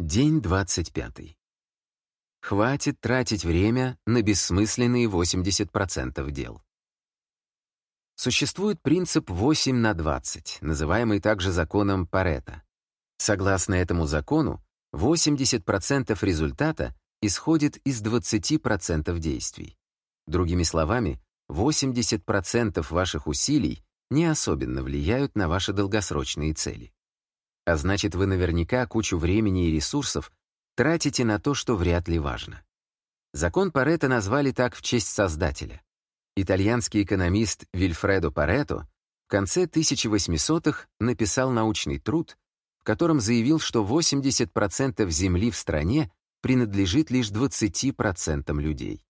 День 25. Хватит тратить время на бессмысленные 80% дел. Существует принцип 8 на 20, называемый также законом Паретта. Согласно этому закону, 80% результата исходит из 20% действий. Другими словами, 80% ваших усилий не особенно влияют на ваши долгосрочные цели. А значит, вы наверняка кучу времени и ресурсов тратите на то, что вряд ли важно. Закон Паретто назвали так в честь создателя. Итальянский экономист Вильфредо Паретто в конце 1800-х написал научный труд, в котором заявил, что 80% земли в стране принадлежит лишь 20% людей.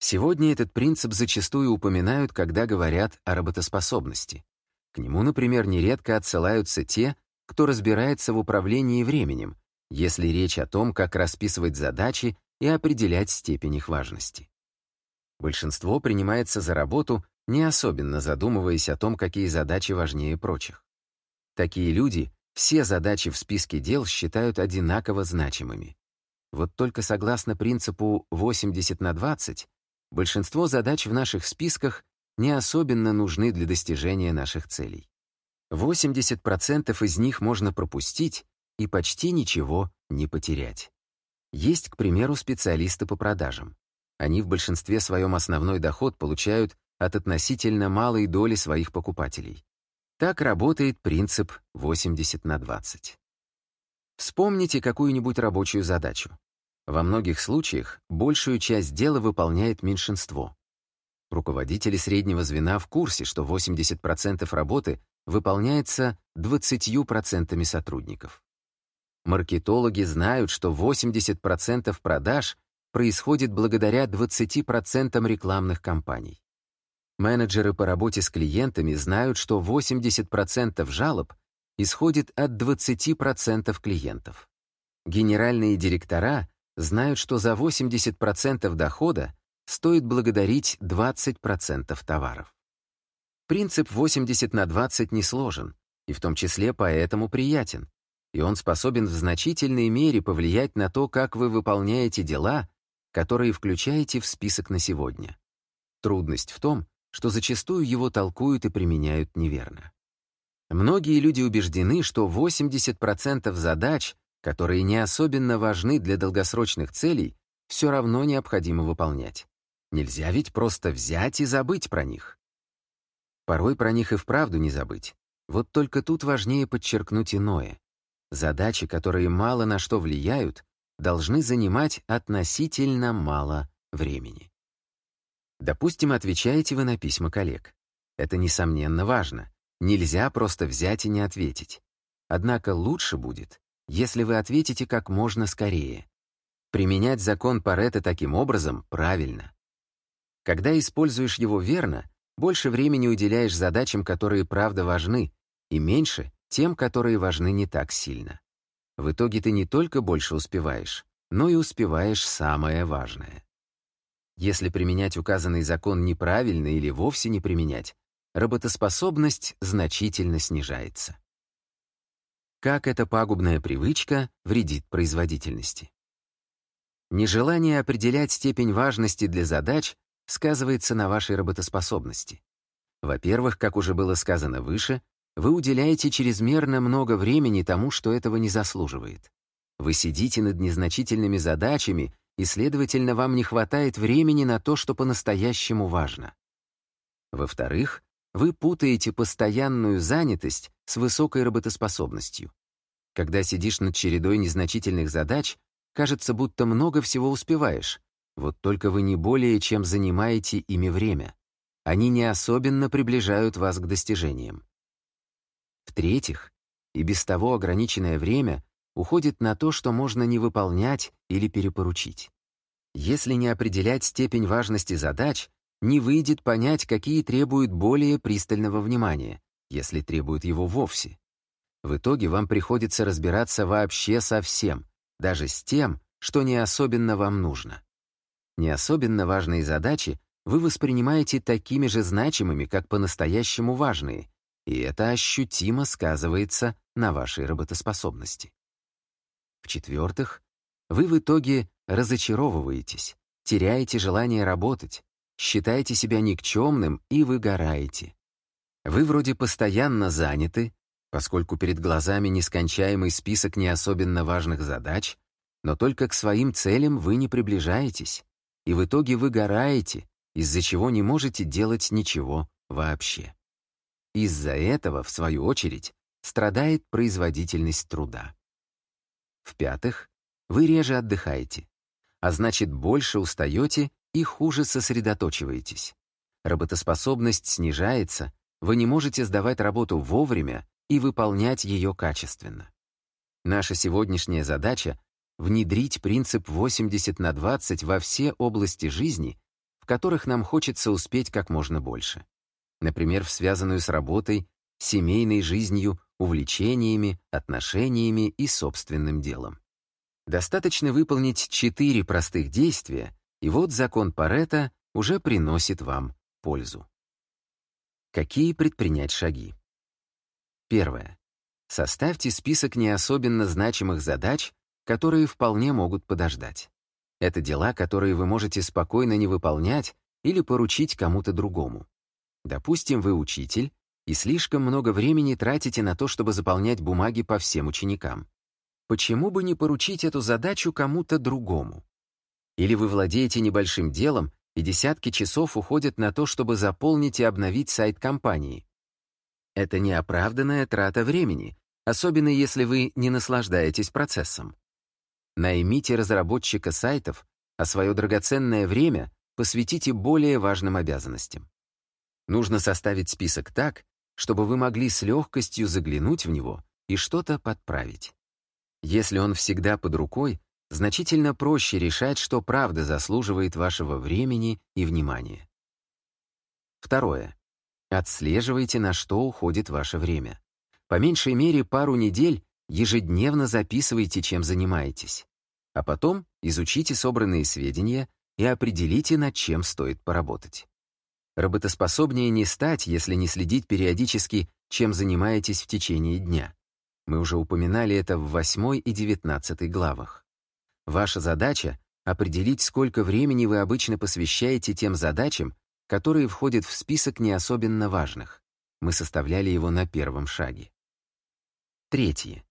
Сегодня этот принцип зачастую упоминают, когда говорят о работоспособности. К нему, например, нередко отсылаются те, кто разбирается в управлении временем, если речь о том, как расписывать задачи и определять степень их важности. Большинство принимается за работу, не особенно задумываясь о том, какие задачи важнее прочих. Такие люди все задачи в списке дел считают одинаково значимыми. Вот только согласно принципу 80 на 20, большинство задач в наших списках не особенно нужны для достижения наших целей. 80% из них можно пропустить и почти ничего не потерять. Есть, к примеру, специалисты по продажам. Они в большинстве своем основной доход получают от относительно малой доли своих покупателей. Так работает принцип 80 на 20. Вспомните какую-нибудь рабочую задачу. Во многих случаях большую часть дела выполняет меньшинство. Руководители среднего звена в курсе, что 80% работы выполняется 20% сотрудников. Маркетологи знают, что 80% продаж происходит благодаря 20% рекламных кампаний. Менеджеры по работе с клиентами знают, что 80% жалоб исходит от 20% клиентов. Генеральные директора знают, что за 80% дохода стоит благодарить 20% товаров. Принцип 80 на 20 не сложен, и в том числе поэтому приятен, и он способен в значительной мере повлиять на то, как вы выполняете дела, которые включаете в список на сегодня. Трудность в том, что зачастую его толкуют и применяют неверно. Многие люди убеждены, что 80% задач, которые не особенно важны для долгосрочных целей, все равно необходимо выполнять. Нельзя ведь просто взять и забыть про них. Порой про них и вправду не забыть. Вот только тут важнее подчеркнуть иное. Задачи, которые мало на что влияют, должны занимать относительно мало времени. Допустим, отвечаете вы на письма коллег. Это, несомненно, важно. Нельзя просто взять и не ответить. Однако лучше будет, если вы ответите как можно скорее. Применять закон Паретта таким образом правильно. Когда используешь его верно, больше времени уделяешь задачам, которые правда важны, и меньше тем, которые важны не так сильно. В итоге ты не только больше успеваешь, но и успеваешь самое важное. Если применять указанный закон неправильно или вовсе не применять, работоспособность значительно снижается. Как эта пагубная привычка вредит производительности? Нежелание определять степень важности для задач сказывается на вашей работоспособности. Во-первых, как уже было сказано выше, вы уделяете чрезмерно много времени тому, что этого не заслуживает. Вы сидите над незначительными задачами, и, следовательно, вам не хватает времени на то, что по-настоящему важно. Во-вторых, вы путаете постоянную занятость с высокой работоспособностью. Когда сидишь над чередой незначительных задач, кажется, будто много всего успеваешь, вот только вы не более чем занимаете ими время. Они не особенно приближают вас к достижениям. В-третьих, и без того ограниченное время уходит на то, что можно не выполнять или перепоручить. Если не определять степень важности задач, не выйдет понять, какие требуют более пристального внимания, если требуют его вовсе. В итоге вам приходится разбираться вообще со всем, даже с тем, что не особенно вам нужно. Не особенно важные задачи вы воспринимаете такими же значимыми, как по-настоящему важные, и это ощутимо сказывается на вашей работоспособности. В-четвертых, вы в итоге разочаровываетесь, теряете желание работать, считаете себя никчемным и выгораете. Вы вроде постоянно заняты, поскольку перед глазами нескончаемый список не особенно важных задач, но только к своим целям вы не приближаетесь, и в итоге выгораете, из-за чего не можете делать ничего вообще. Из-за этого, в свою очередь, страдает производительность труда. В-пятых, вы реже отдыхаете, а значит, больше устаете и хуже сосредоточиваетесь. Работоспособность снижается, вы не можете сдавать работу вовремя и выполнять ее качественно. Наша сегодняшняя задача — внедрить принцип 80 на 20 во все области жизни, в которых нам хочется успеть как можно больше. Например, в связанную с работой, семейной жизнью, увлечениями, отношениями и собственным делом. Достаточно выполнить четыре простых действия, и вот закон Паретта уже приносит вам пользу. Какие предпринять шаги? Первое. Составьте список не особенно значимых задач, которые вполне могут подождать. Это дела, которые вы можете спокойно не выполнять или поручить кому-то другому. Допустим, вы учитель и слишком много времени тратите на то, чтобы заполнять бумаги по всем ученикам. Почему бы не поручить эту задачу кому-то другому? Или вы владеете небольшим делом, и десятки часов уходят на то, чтобы заполнить и обновить сайт компании. Это неоправданная трата времени, особенно если вы не наслаждаетесь процессом. Наймите разработчика сайтов, а свое драгоценное время посвятите более важным обязанностям. Нужно составить список так, чтобы вы могли с легкостью заглянуть в него и что-то подправить. Если он всегда под рукой, значительно проще решать, что правда заслуживает вашего времени и внимания. Второе. Отслеживайте, на что уходит ваше время. По меньшей мере пару недель ежедневно записывайте, чем занимаетесь. А потом изучите собранные сведения и определите, над чем стоит поработать. Работоспособнее не стать, если не следить периодически, чем занимаетесь в течение дня. Мы уже упоминали это в 8 и 19 главах. Ваша задача — определить, сколько времени вы обычно посвящаете тем задачам, которые входят в список не особенно важных. Мы составляли его на первом шаге. Третье.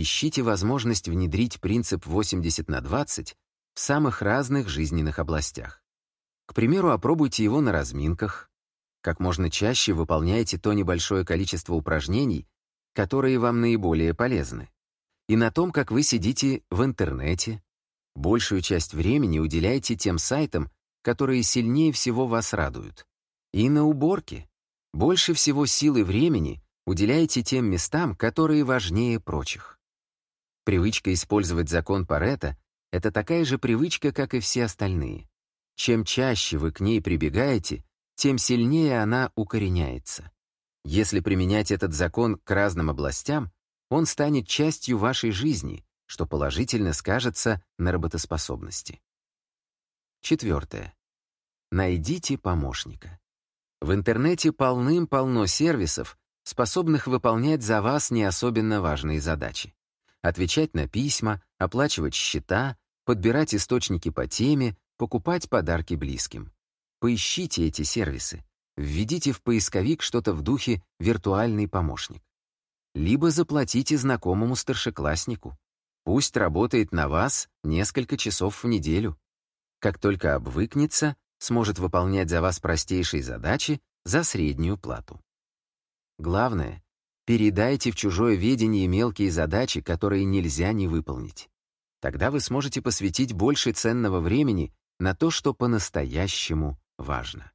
Ищите возможность внедрить принцип 80 на 20 в самых разных жизненных областях. К примеру, опробуйте его на разминках. Как можно чаще выполняйте то небольшое количество упражнений, которые вам наиболее полезны. И на том, как вы сидите в интернете. Большую часть времени уделяйте тем сайтам, которые сильнее всего вас радуют. И на уборке. Больше всего сил и времени уделяйте тем местам, которые важнее прочих. Привычка использовать закон Паретта — это такая же привычка, как и все остальные. Чем чаще вы к ней прибегаете, тем сильнее она укореняется. Если применять этот закон к разным областям, он станет частью вашей жизни, что положительно скажется на работоспособности. Четвертое. Найдите помощника. В интернете полным-полно сервисов, способных выполнять за вас не особенно важные задачи. Отвечать на письма, оплачивать счета, подбирать источники по теме, покупать подарки близким. Поищите эти сервисы, введите в поисковик что-то в духе «виртуальный помощник». Либо заплатите знакомому старшекласснику. Пусть работает на вас несколько часов в неделю. Как только обвыкнется, сможет выполнять за вас простейшие задачи за среднюю плату. Главное, передайте в чужое ведение мелкие задачи, которые нельзя не выполнить. Тогда вы сможете посвятить больше ценного времени на то, что по-настоящему важно.